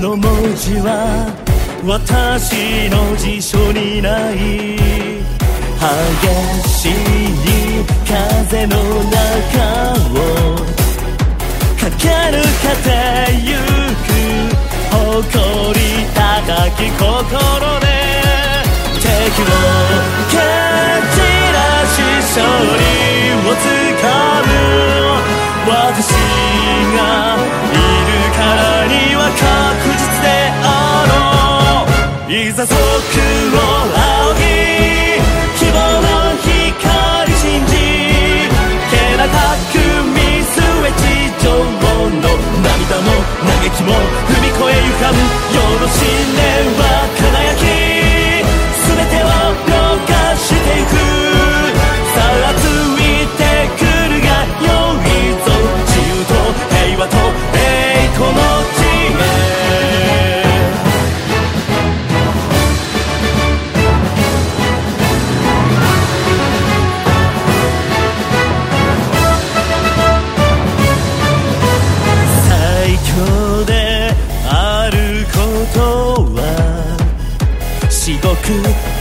の文字は私の辞書にない激しい風の中を駆け抜けてゆく誇り高き心で敵を蹴散らし勝利をつかむ私がいるからにはいざ僕を仰ぎ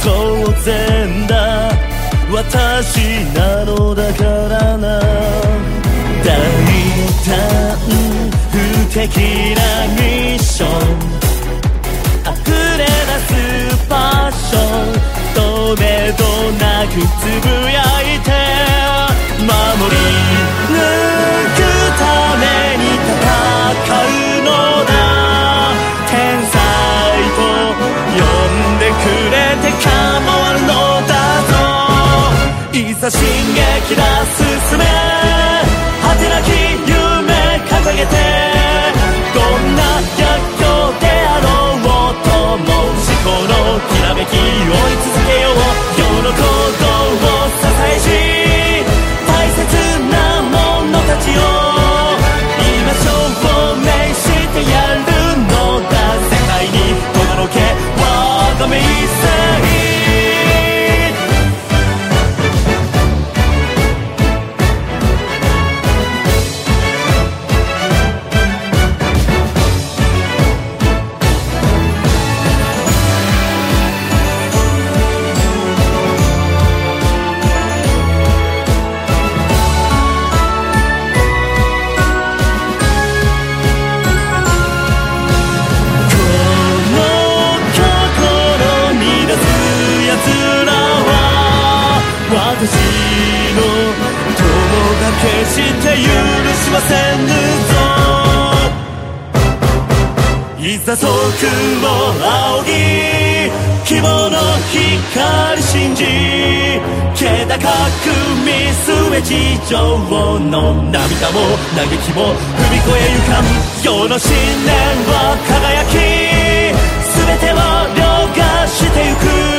当然だ。私なのだからな。大胆不敵なミッション。溢れ出すパッション。とめどなくつぶやいて。守り抜くさ進撃だ進め。果てなき夢掲げて。どんな逆境であろうと。も思考のきらめき追い続けよう。世の鼓動を私の友が決して許しませぬぞいざ即を仰ぎ希望の光信じ気高く見据え地上の涙も嘆きも踏み越えゆかん世の信念は輝き全てを凌駕してゆく